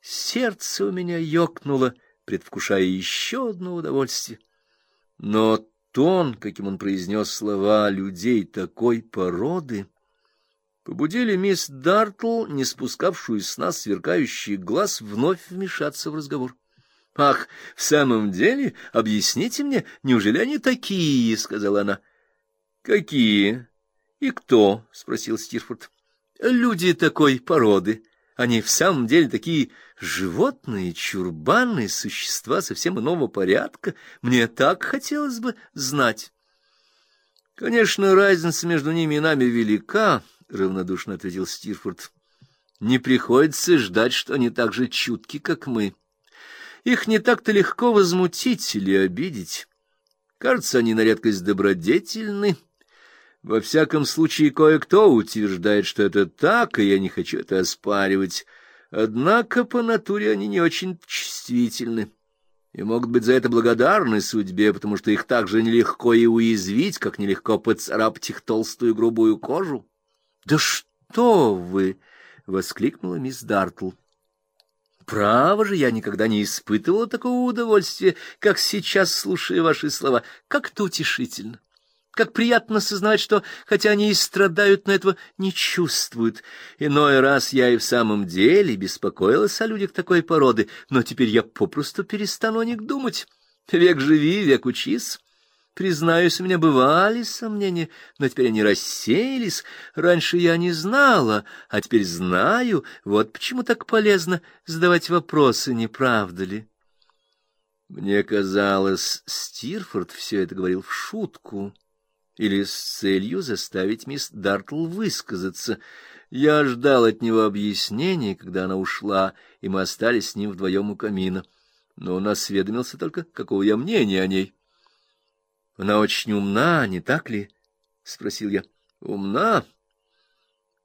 Сердце у меня ёкнуло, предвкушая еще одно удовольствие. Но тон, каким он произнес слова людей такой породы, побудили мисс Дартл, не спускавшую с нас сверкающий глаз, вновь вмешаться в разговор. — Ах, в самом деле, объясните мне, неужели они такие? — сказала она. — Какие? И кто? — спросил Стирфорд. — Люди такой породы. Они в самом деле такие животные, чурбанные существа совсем иного порядка. Мне так хотелось бы знать. — Конечно, разница между ними и нами велика, — равнодушно ответил Стирфорд. — Не приходится ждать, что они так же чутки, как мы. Их не так-то легко возмутить или обидеть. Кажется, они на редкость добродетельны. Во всяком случае, кое-кто утверждает, что это так, и я не хочу это оспаривать. Однако по натуре они не очень чувствительны и могут быть за это благодарны судьбе, потому что их так же нелегко и уязвить, как нелегко поцарапать их толстую грубую кожу. — Да что вы! — воскликнула мисс Дартл. Право же, я никогда не испытывала такого удовольствия, как сейчас, слушая ваши слова. Как-то утешительно. Как приятно сознавать, что, хотя они и страдают, но этого не чувствуют. Иной раз я и в самом деле беспокоилась о людях такой породы, но теперь я попросту перестану о них думать. Век живи, век учись. Признаюсь, у меня бывали сомнения, но теперь они рассеялись. Раньше я не знала, а теперь знаю. Вот почему так полезно задавать вопросы, не правда ли? Мне казалось, Стирфорд все это говорил в шутку или с целью заставить мисс Дартл высказаться. Я ждал от него объяснений, когда она ушла, и мы остались с ним вдвоем у камина. Но он осведомился только, какого я мнения о ней. Она очень умна, не так ли? спросил я. Умна.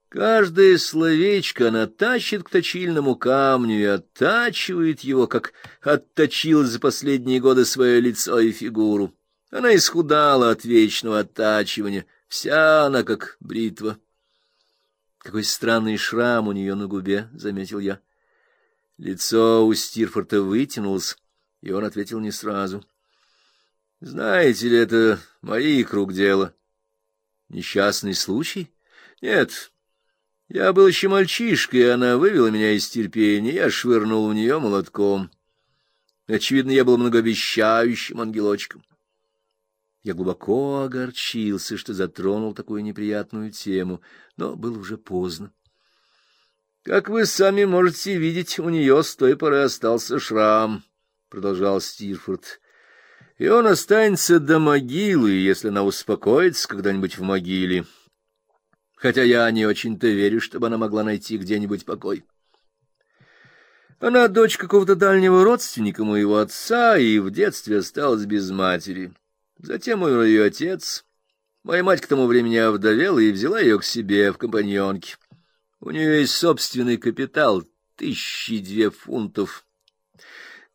Каждое словечко она тащит к точильному камню и оттачивает его, как отточила за последние годы свое лицо и фигуру. Она исхудала от вечного оттачивания, вся она как бритва. Какой странный шрам у нее на губе, заметил я. Лицо у Стирфорта вытянулось, и он ответил не сразу. Знаете ли, это моих рук дело. Несчастный случай? Нет. Я был еще мальчишкой, и она вывела меня из терпения, я швырнул в нее молотком. Очевидно, я был многообещающим ангелочком. Я глубоко огорчился, что затронул такую неприятную тему, но было уже поздно. Как вы сами можете видеть, у нее с той поры остался шрам, продолжал Стирфорд и он останется до могилы, если она успокоится когда-нибудь в могиле. Хотя я не очень-то верю, чтобы она могла найти где-нибудь покой. Она дочь какого-то дальнего родственника моего отца и в детстве осталась без матери. Затем умер ее отец. Моя мать к тому времени овдовела и взяла ее к себе в компаньонки. У нее есть собственный капитал — тысячи две фунтов —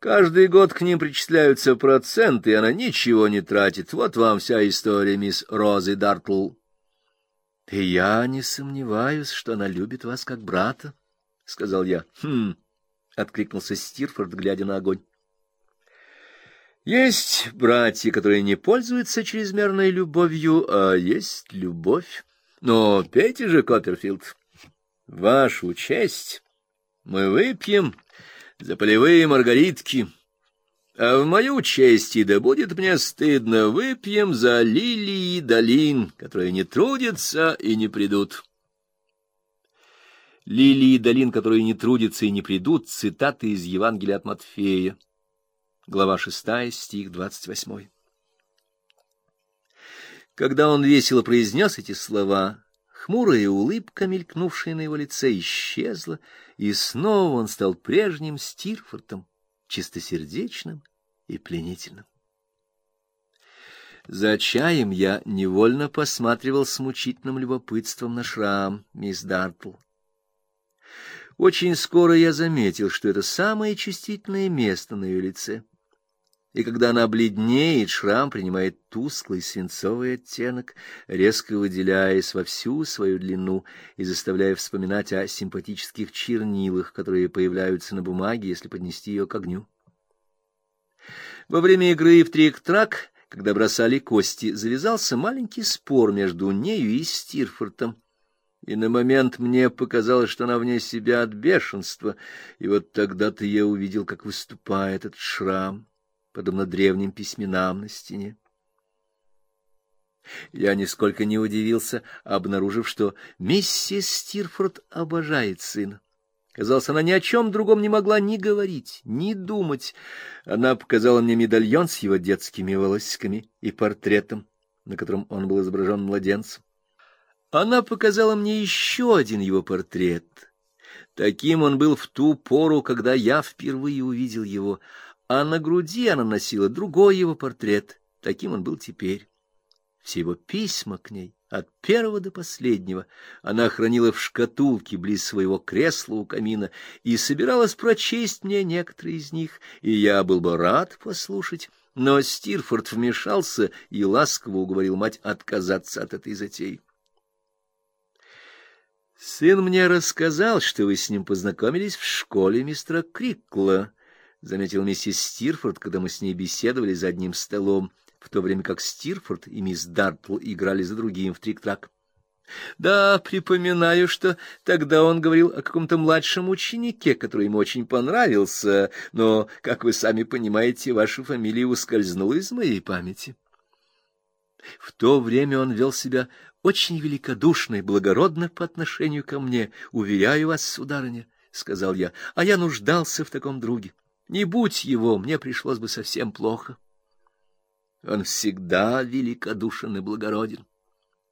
Каждый год к ним причисляются проценты, и она ничего не тратит. Вот вам вся история, мисс Розы Дартл. — И я не сомневаюсь, что она любит вас как брата, — сказал я. — Хм, — откликнулся Стирфорд, глядя на огонь. Есть братья, которые не пользуются чрезмерной любовью, а есть любовь. Но пейте же, Копперфилд, вашу честь мы выпьем за полевые маргаритки. А в мою честь, да будет мне стыдно, выпьем за лилии долин, которые не трудятся и не придут. Лилии долин, которые не трудятся и не придут, цитаты из Евангелия от Матфея. Глава 6, стих 28. Когда он весело произнес эти слова, Хмурая улыбка, мелькнувшая на его лице, исчезла, и снова он стал прежним Стирфортом, чистосердечным и пленительным. За чаем я невольно посматривал с мучительным любопытством на шрам мисс Дартл. Очень скоро я заметил, что это самое чувствительное место на ее лице. И когда она бледнеет, шрам принимает тусклый свинцовый оттенок, резко выделяясь во всю свою длину и заставляя вспоминать о симпатических чернилах, которые появляются на бумаге, если поднести ее к огню. Во время игры в трик-трак, когда бросали кости, завязался маленький спор между нею и Стирфортом. И на момент мне показалось, что она вне себя от бешенства, и вот тогда-то я увидел, как выступает этот шрам подобно древним письменам на стене. Я нисколько не удивился, обнаружив, что миссис Стирфорд обожает сына. Казалось, она ни о чем другом не могла ни говорить, ни думать. Она показала мне медальон с его детскими волосиками и портретом, на котором он был изображен младенцем. Она показала мне еще один его портрет. Таким он был в ту пору, когда я впервые увидел его, а на груди она носила другой его портрет, таким он был теперь. Все его письма к ней, от первого до последнего, она хранила в шкатулке близ своего кресла у камина и собиралась прочесть мне некоторые из них, и я был бы рад послушать, но Стирфорд вмешался и ласково уговорил мать отказаться от этой затеи. Сын мне рассказал, что вы с ним познакомились в школе мистера Крикла, — заметил миссис Стирфорд, когда мы с ней беседовали за одним столом, в то время как Стирфорд и мисс Дартл играли за другим в трик-трак. — Да, припоминаю, что тогда он говорил о каком-то младшем ученике, который ему очень понравился, но, как вы сами понимаете, ваша фамилия ускользнула из моей памяти. В то время он вел себя очень великодушно и благородно по отношению ко мне, уверяю вас, сударыня, — сказал я, — а я нуждался в таком друге. Не будь его, мне пришлось бы совсем плохо. Он всегда великодушен и благороден.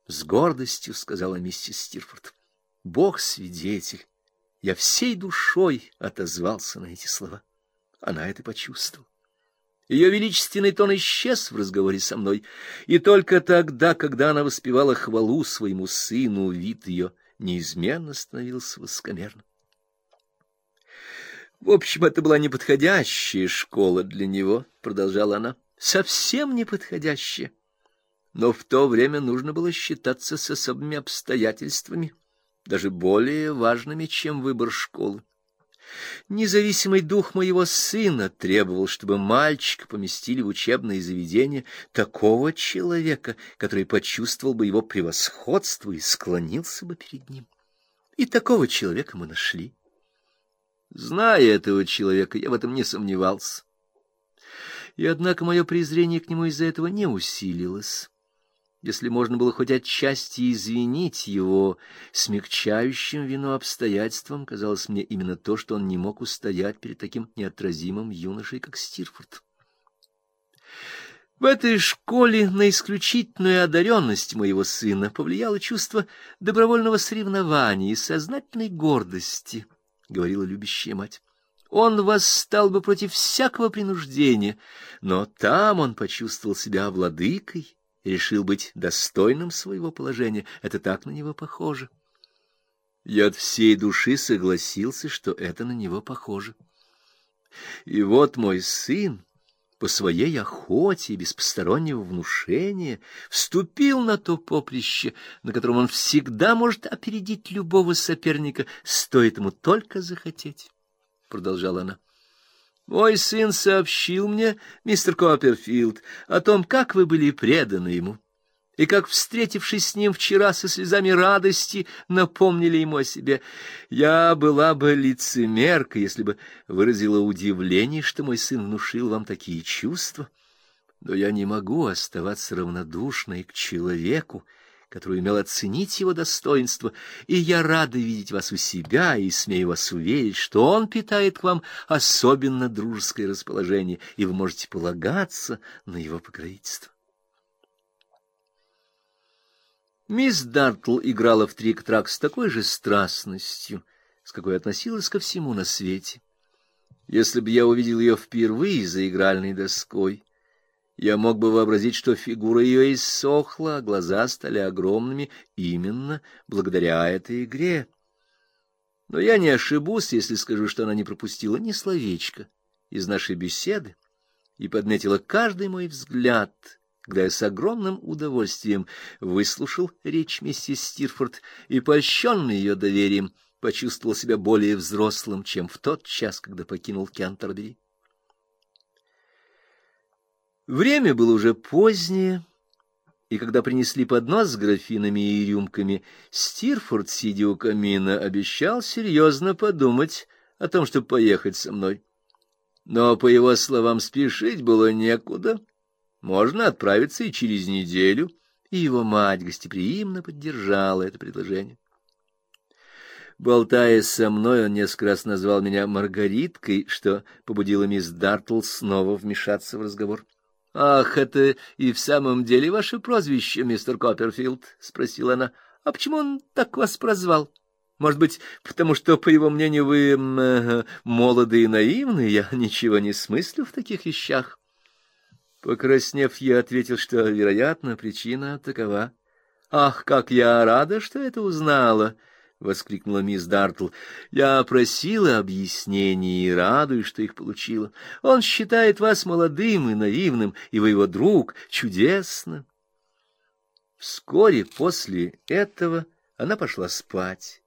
С гордостью сказала миссис Стирфорд. Бог свидетель. Я всей душой отозвался на эти слова. Она это почувствовала. Ее величественный тон исчез в разговоре со мной, и только тогда, когда она воспевала хвалу своему сыну, вид ее неизменно становился высокомерным. В общем, это была неподходящая школа для него, продолжала она. Совсем неподходящая. Но в то время нужно было считаться с особыми обстоятельствами, даже более важными, чем выбор школы. Независимый дух моего сына требовал, чтобы мальчика поместили в учебное заведение такого человека, который почувствовал бы его превосходство и склонился бы перед ним. И такого человека мы нашли. Зная этого человека, я в этом не сомневался. И однако мое презрение к нему из-за этого не усилилось. Если можно было хоть отчасти извинить его смягчающим вину обстоятельством, казалось мне именно то, что он не мог устоять перед таким неотразимым юношей, как Стирфорд. В этой школе на исключительную одаренность моего сына повлияло чувство добровольного соревнования и сознательной гордости —— говорила любящая мать. Он восстал бы против всякого принуждения, но там он почувствовал себя владыкой решил быть достойным своего положения. Это так на него похоже. Я от всей души согласился, что это на него похоже. И вот мой сын по своей охоте без постороннего внушения вступил на то поприще, на котором он всегда может опередить любого соперника, стоит ему только захотеть, — продолжала она. Мой сын сообщил мне, мистер Копперфилд, о том, как вы были преданы ему и как, встретившись с ним вчера со слезами радости, напомнили ему о себе. Я была бы лицемерка, если бы выразила удивление, что мой сын внушил вам такие чувства. Но я не могу оставаться равнодушной к человеку, который умел оценить его достоинство, и я рада видеть вас у себя и смею вас уверить, что он питает к вам особенно дружеское расположение, и вы можете полагаться на его покровительство. Мисс Дартл играла в трик-трак с такой же страстностью, с какой относилась ко всему на свете. Если бы я увидел ее впервые за игральной доской, я мог бы вообразить, что фигура ее иссохла, а глаза стали огромными именно благодаря этой игре. Но я не ошибусь, если скажу, что она не пропустила ни словечка из нашей беседы и подметила каждый мой взгляд, когда я с огромным удовольствием выслушал речь миссис Стирфорд и, польщенный ее доверием, почувствовал себя более взрослым, чем в тот час, когда покинул Кентербери. Время было уже позднее, и когда принесли поднос с графинами и рюмками, Стирфорд, сидя у камина, обещал серьезно подумать о том, чтобы поехать со мной. Но, по его словам, спешить было некуда. Можно отправиться и через неделю, и его мать гостеприимно поддержала это предложение. Болтая со мной, он несколько раз назвал меня Маргариткой, что побудило мисс Дартл снова вмешаться в разговор. — Ах, это и в самом деле ваше прозвище, мистер Копперфилд? — спросила она. — А почему он так вас прозвал? Может быть, потому что, по его мнению, вы э, молоды и наивны? Я ничего не смыслю в таких вещах. Покраснев, я ответил, что, вероятно, причина такова. — Ах, как я рада, что это узнала! —— воскликнула мисс Дартл. — Я просила объяснений и радуюсь, что их получила. Он считает вас молодым и наивным, и вы его друг. Чудесно! Вскоре после этого она пошла спать.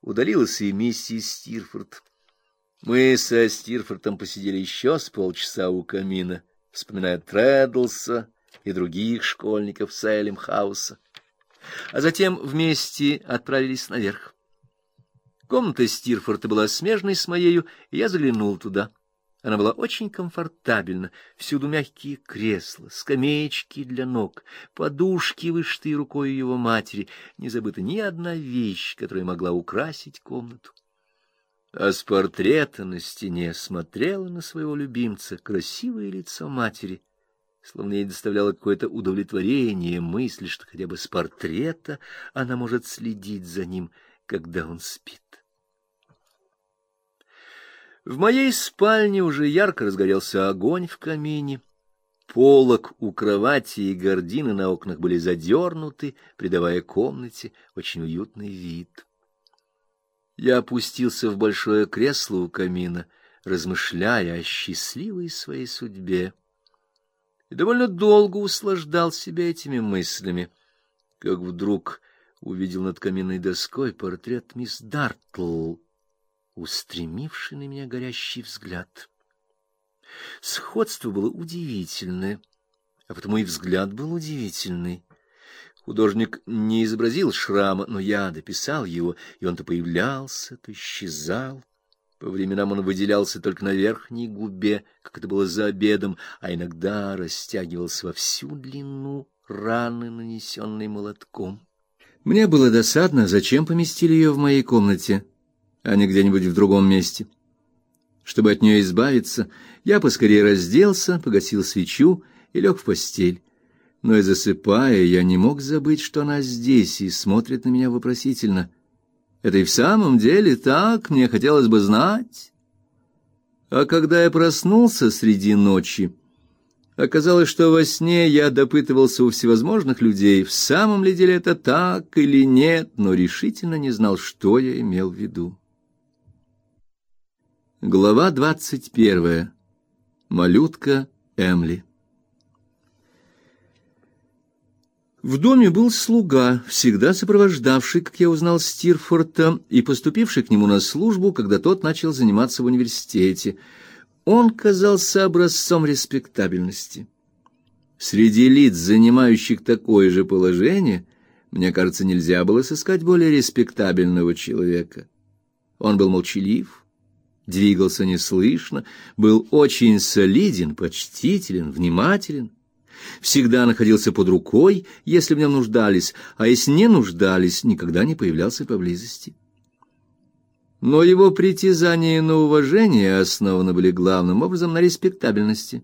Удалилась и миссис Стирфорд. Мы со Стирфордом посидели еще с полчаса у камина, вспоминая Трэддлса и других школьников Сайлем-хауса а затем вместе отправились наверх. Комната Стирфорта была смежной с моею, и я заглянул туда. Она была очень комфортабельна, всюду мягкие кресла, скамеечки для ног, подушки, вышитые рукой его матери, не забыта ни одна вещь, которая могла украсить комнату. А с портрета на стене смотрела на своего любимца красивое лицо матери, словно ей доставляло какое-то удовлетворение мысль, что хотя бы с портрета она может следить за ним, когда он спит. В моей спальне уже ярко разгорелся огонь в камине. Полок у кровати и гардины на окнах были задернуты, придавая комнате очень уютный вид. Я опустился в большое кресло у камина, размышляя о счастливой своей судьбе и довольно долго услаждал себя этими мыслями, как вдруг увидел над каминной доской портрет мисс Дартл, устремивший на меня горящий взгляд. Сходство было удивительное, а потому и взгляд был удивительный. Художник не изобразил шрама, но я дописал его, и он то появлялся, то исчезал. По временам он выделялся только на верхней губе, как это было за обедом, а иногда растягивался во всю длину раны, нанесенной молотком. Мне было досадно, зачем поместили ее в моей комнате, а не где-нибудь в другом месте. Чтобы от нее избавиться, я поскорее разделся, погасил свечу и лег в постель. Но и засыпая, я не мог забыть, что она здесь и смотрит на меня вопросительно — это и в самом деле так, мне хотелось бы знать. А когда я проснулся среди ночи, оказалось, что во сне я допытывался у всевозможных людей, в самом ли деле это так или нет, но решительно не знал, что я имел в виду. Глава двадцать первая. Малютка Эмли. В доме был слуга, всегда сопровождавший, как я узнал, Стирфорта и поступивший к нему на службу, когда тот начал заниматься в университете. Он казался образцом респектабельности. Среди лиц, занимающих такое же положение, мне кажется, нельзя было сыскать более респектабельного человека. Он был молчалив, двигался неслышно, был очень солиден, почтителен, внимателен всегда находился под рукой, если в нем нуждались, а если не нуждались, никогда не появлялся поблизости. Но его притязания на уважение основаны были главным образом на респектабельности.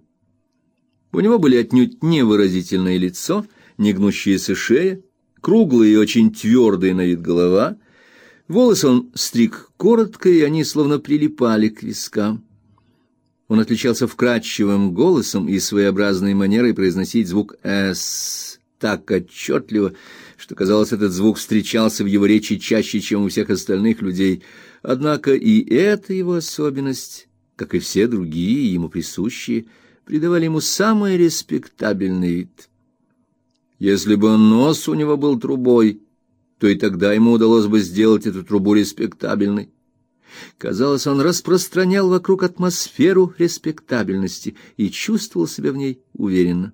У него были отнюдь невыразительное лицо, негнущаяся шея, круглая и очень твердая на вид голова. Волосы он стриг коротко, и они словно прилипали к вискам. Он отличался вкрадчивым голосом и своеобразной манерой произносить звук «с» так отчетливо, что, казалось, этот звук встречался в его речи чаще, чем у всех остальных людей. Однако и эта его особенность, как и все другие ему присущие, придавали ему самый респектабельный вид. Если бы нос у него был трубой, то и тогда ему удалось бы сделать эту трубу респектабельной. Казалось, он распространял вокруг атмосферу респектабельности и чувствовал себя в ней уверенно.